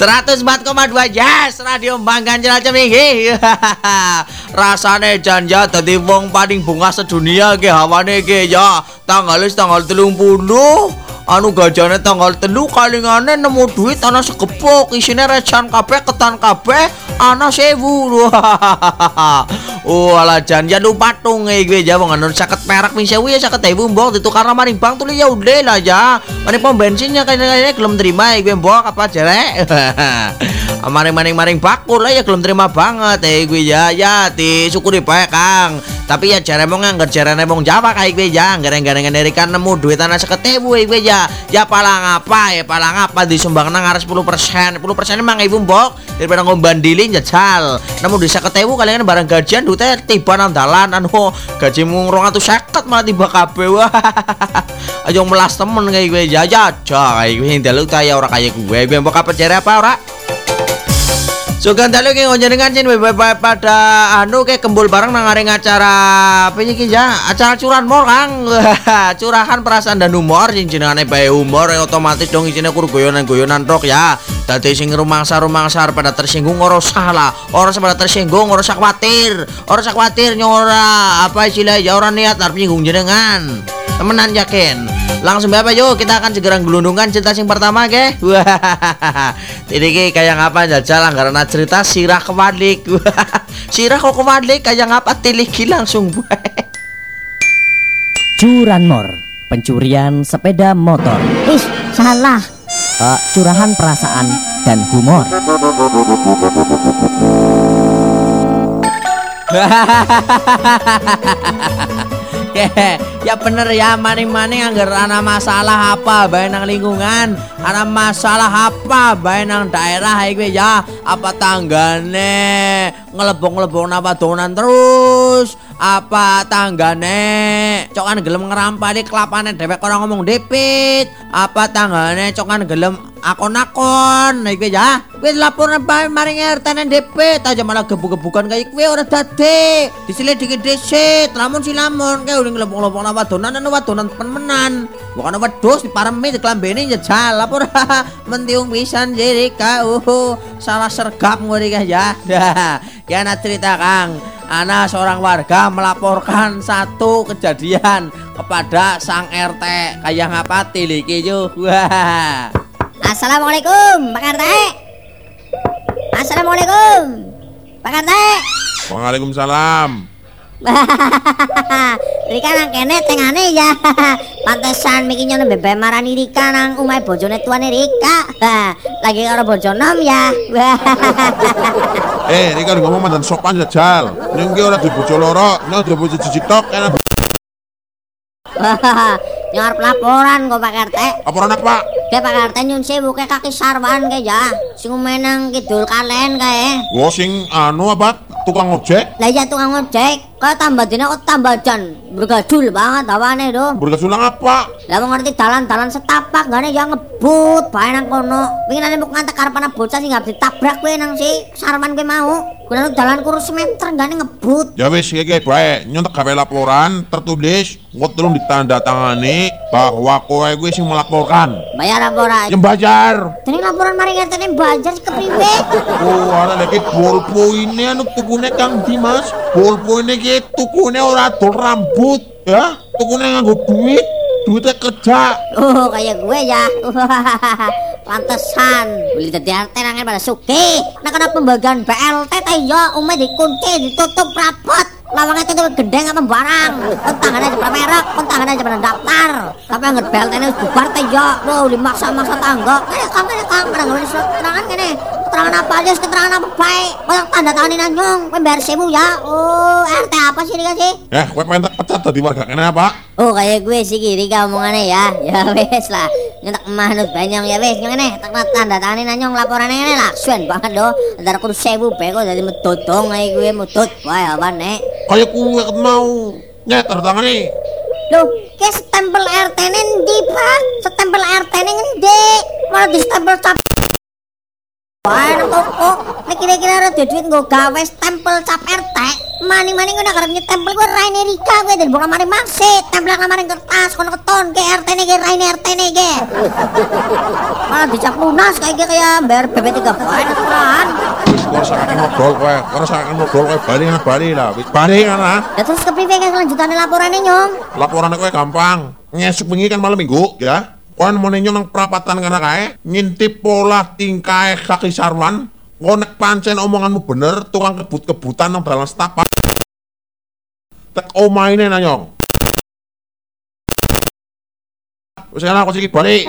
104,2 Yes Radio Banggan Jelajah nih Rasane janja dadi wong paling bunga sedunia ke hawane ke ya. Tanggal tanggal telung puluh. Anu gajahnya tanggal telu kalingane nemu duit ana sekepok isine recan kabeh ketan kabeh ana sewu. Oh ala jan ya lu patung e gue ja wong anu 50 perak ping sewu ya 50 ewu mbok. Ditukar maring bank tuh ya udah lah ya Mari pom bensinnya kayaknya belum terima gue mbok apa jerek maring-maring maring bakul lah ya belum terima banget eh gue ya ya disyukuri baik Kang. Tapi ya jare mau nganggur jare mong Jawa kayak gue ya gareng-gareng dari kan nemu duit tanah seketebu gue ya. Ya palang apa ya palang apa disumbang nang harus 10 persen. 10 persen emang ibu mbok daripada ngombandilin jajal nemu di seketebu kalian barang gajian duitnya tiba nang dalan anu gajimu seket malah tiba kabeh wah. Ayo melas temen kayak gue ya ya kayak gue yang dalu ya orang kayak gue gue mbok apa jare apa ora Sugan dalu ki ngonjenengan cin pada anu ke kembul bareng nang areng acara apa iki ya? Acara curan mor Kang. Curahan perasaan dan humor cin jenengane bae humor ya otomatis dong isine kur goyonan-goyonan rok ya. Dadi sing rumangsa-rumangsa pada tersinggung ora salah, ora pada tersinggung ora usah kuwatir. Ora usah kuwatir nyora apa istilah ya ora niat arep nyinggung jenengan. Temenan yakin. Langsung apa yuk kita akan segera gelundungan cerita sing pertama ke. Wah. Ini kayak ngapa jajal karena cerita sirah kebalik. sirah kok kebalik kayak ngapa tiliki langsung Curanmor, pencurian sepeda motor. Ih, salah. Uh, curahan perasaan dan humor. ya bener ya maning-maning anggar ana masalah apa bae nang lingkungan? Ana masalah apa bae nang daerah iki ya? Apa tanggane ngelebong-ngelebong napa donan terus? Apa tanggane cokan gelem ngerampali kelapane dhewek ora ngomong depit apa tanggane cokan gelem akon-akon? Nah iki ya. Wis laporan bae maring RT DP aja malah gebuk-gebukan kayak kowe ora dadi. Diselidiki dhisik lamun si lamun kayak udah ngelopong-lopong apa wadonan anu wadonan pemenan bukan wedhus diparemi diklambene jajal lapor. Mentiung pisan jerika uh salah sergap ngori ya. Ya ana cerita Kang Ana seorang warga melaporkan satu kejadian kepada sang RT kayak ngapa tiliki yuk wah Assalamualaikum, Pak RT. Assalamualaikum, Pak RT. Waalaikumsalam. Rika nang kene tengane ya. Pantesan miki nyono bebe marani Rika nang umai bojone tuane Rika. Lagi karo bojo nom ya. eh, Rika ngomong mantan sopan jajal. Ning ki ora di bojo loro, nek di bojo jijik tok enak. Ngarep laporan kok Pak RT. Laporan apa? Kayak Pak RT nyun sewu kayak kaki sarwan kayak ya. Sing menang kidul kalen kayak. Wo sing anu apa? Tukang ojek? Lah iya tukang ojek. Kau tambah dina kok tambah jan bergajul banget awane do. Bergajul apa? Lah mau ngerti dalan-dalan setapak gane yang ngebut bae nang kono. Pingin mau ngantek karepan bocah sing gak ditabrak kowe nang si sarman kowe mau. Kuwi dalan kurus meter gane ngebut. Ya wis iki bae nyontek gawe laporan tertulis ngot tolong ditandatangani bahwa kowe kuwi sing melaporkan. Bayar apa ora? Yang bayar. Ini laporan mari ngertene bayar kepriwe? Oh, ana lagi pulpo ini anu tukune Kang Dimas. Pulpo ini iki tukune ora dol rambut, ya. Tukune nganggo duit, duitnya kerja. Oh, kayak gue ya. Pantesan beli dadi RT nangen pada suki. Nah kena pembagian BLT teh ya umeh dikunci, ditutup rapot lawangnya itu gendeng apa barang? Kontangan aja pernah merek kontangan aja pernah daftar. Tapi yang ngebelt ini bubar teh ya. Lo dimaksa-maksa tangga. Kene kang kene kang. Pada ngeluarin surat keterangan kene keterangan apa aja keterangan apa baik kau tanda tangan nanyong kau bayar sebu ya? Oh RT apa sih dikasih ya kau pengen pecat tadi warga? Kenapa? Oh kayak gue sih kiri omongannya ya. Ya wes lah nyentak manut banyak ya wes ngene tak tanda tangan nanyong laporannya ngene laksuan banget do ada aku sebu beko jadi metodong kayak gue metod wah apa nek? Kayak kue mau. Nyetar nih Loh, ke stempel RT ini di pak? Stempel RT ini ngendi? Malah di stempel cap nang toko, nek kira-kira ora duit nggo gawe stempel cap RT, maning-maning kok nek arep nyetempel kuwi Raine Rika kuwi dari bukan mari mangsit, tempel kamaring kertas kono keton ke RT ne ke Raine RT ne ke. Malah dicap lunas kayak ya, bayar BP 3 wae kan. Kau sakit ngobrol kowe, kau sakit ngobrol kowe bali nang bali lah. Wis bali kan lah. Ya terus kepriwe kan kelanjutannya laporannya nyong? Laporan kowe gampang. Ngesuk bengi kan malam minggu ya. Kau mau ninyo nang perapatan kana kae, ngintip pola tingkah kaki sarwan. Kau nek pancen omonganmu bener, tukang kebut-kebutan nang dalam setapak. Tek omaine nanyong. Wis ana aku balik.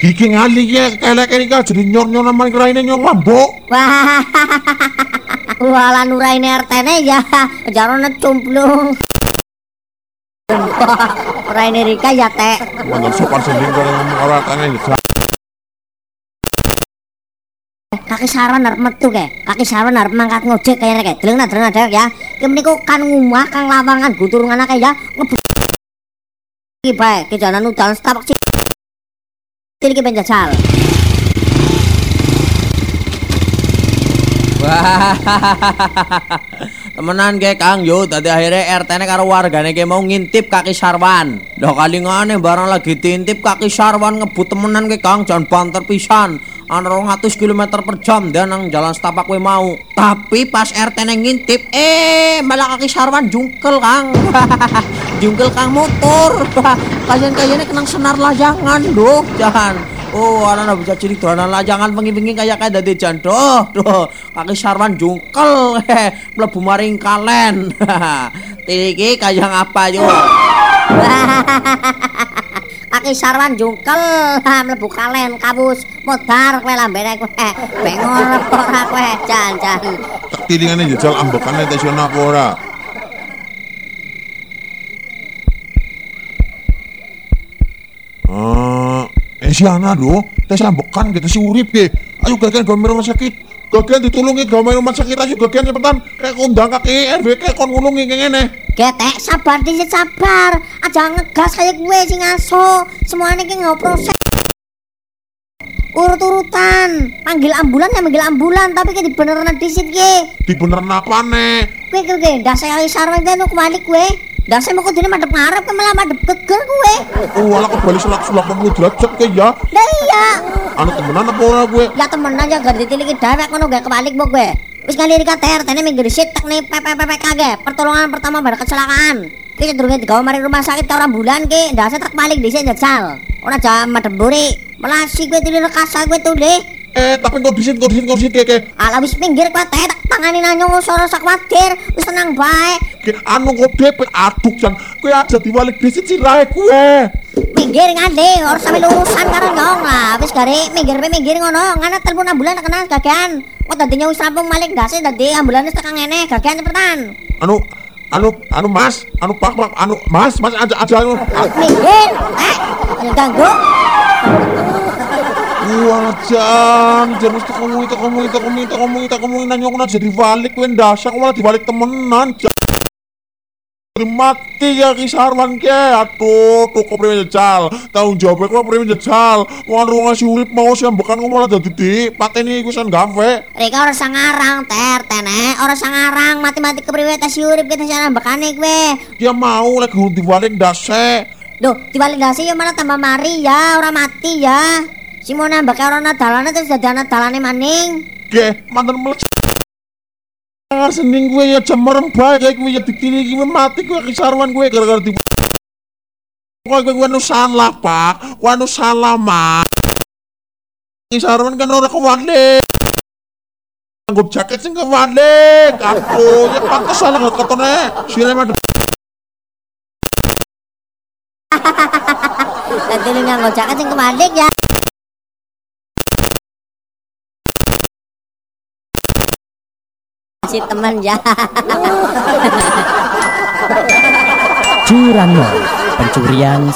Gigi ngali ya, kelek ini kan jadi nyor-nyor nama kirain nyong mabuk. Wah, wala nuraine RT ne ya, jarone cumplung. Raine Rika ya teh. Mantan sopan sendiri kalau ngomong orang tangan gitu. kaki saron arep metu ke kaki saron arep mangkat ngojek kayaknya kayak deleng nah deleng ada ya ki meniku kan ngumah kang lawangan guturungan akeh ya ngebu iki bae kejanan udan setapak sih iki penjajal temenan ge Kang yo tadi akhirnya RT ne karo wargane ge mau ngintip kaki sarwan. Dah kali ngane barang lagi diintip kaki sarwan ngebut temenan ge Kang jangan banter pisan. Ana 200 km per jam dan nang jalan setapak we mau. Tapi pas RT ne ngintip eh malah kaki sarwan jungkel Kang. jungkel Kang motor. Kajian-kajiannya kenang senar lajangan doh jangan. Oh, anak bisa ciri dolanan lajangan bengi-bengi kayak kayak dadi jandoh. Duh, kaki sarwan jungkel. Heh, mlebu maring kalen. Iki kayak apa yo? Kaki sarwan jungkel mlebu kalen kabus modar kowe lambene kowe bengor ora kowe jan jan Tak tilingane jajal ambekane tes ana apa ora. Ah, eh si Ana do, tes ambekan kita si urip ge. Ayo gagian gawe rumah sakit. Gagian ditulungi gawe rumah sakit ayo gagian cepetan. Kayak kondang kaki RW kayak kon ngulungi kayak ngene. Getek sabar dhisik sabar. Aja ngegas kayak gue sing ngaso. Semuanya ki nggak proses. Urut-urutan. Panggil ambulan ya manggil ambulan, tapi ki dibenerna dhisik ki. Di bener apane? Kowe ki kowe ndase kali sareng ten kembali kowe. Ndase mau kudune madhep ngarep kowe malah madhep geger kowe. Oh, ala kebalik selak sulak 80 derajat kayak ya. Lah iya. Anu temenan apa ora gue? Ya temenan ya gar ditiliki dewek ngono gak kebalik mbok kowe. Wis kali rika TR tene minggu disit tek nih PPPPK ge. Pertolongan pertama pada kecelakaan. Ki cenderungnya digawe mari rumah sakit orang bulan ki. Ndase tak balik dhisik jajal. Ora jam madhep mburi. Melasi kowe tilir rekasa kowe tuh deh. Eh, tapi kok disit kok disit kok disit kayak Ala wis pinggir kowe teh tangani nanyong ora usah kuwatir. Wis tenang bae. kayak anu kok DP aduk jan. Kue aja diwalik disit sirahe kue. Minggir ngande, ora sampe urusan karo nyong lah. Wis gare minggir pe minggir ngono. Ngana telepon ambulan kena gagian. Kok dadinya wis rampung malik ndase dadi ambulan wis tekan ngene gagian cepetan. Anu anu anu Mas, anu Pak Pak anu Mas, Mas aja aja anu. Minggir. Eh, ganggu. Wah, jan, jan mesti kamu itu kamu itu kamu itu kamu itu kamu nanya aku jadi balik kue ndasa aku malah dibalik temenan. Jan. Mati ya kisarwan ke, aduh, tuh kok priwe jejal, tanggung jawabnya kok priwe jejal, wan ruang ngasih urip mau sih bukan kamu malah jadi di, pateni iku san gawe. Rika ora sangarang ter tene, ora sangarang mati-mati kepriwe tes urip kita sana bekane kowe. Dia mau lagi dibalik ndase. Duh, dibalik dasi ya malah tambah mari ya, ora mati ya. Si mau nambah kayak orang dalane terus dadi anak dalane maning. Ge, mantan melek. Ngar sening gue ya cemerem bae kayak gue ya dikini gue mati gue kisarwan gue gara-gara di Kok gue gue salah pak, gue salah mak. Kisarwan kan orang kewalik. Nganggo jaket sing kewalik. Aduh, ya pantas salah gak ketone. Sire mah Dadi lu nganggo jaket sing kebalik ya. Si teman ya. Curanmor, pencurian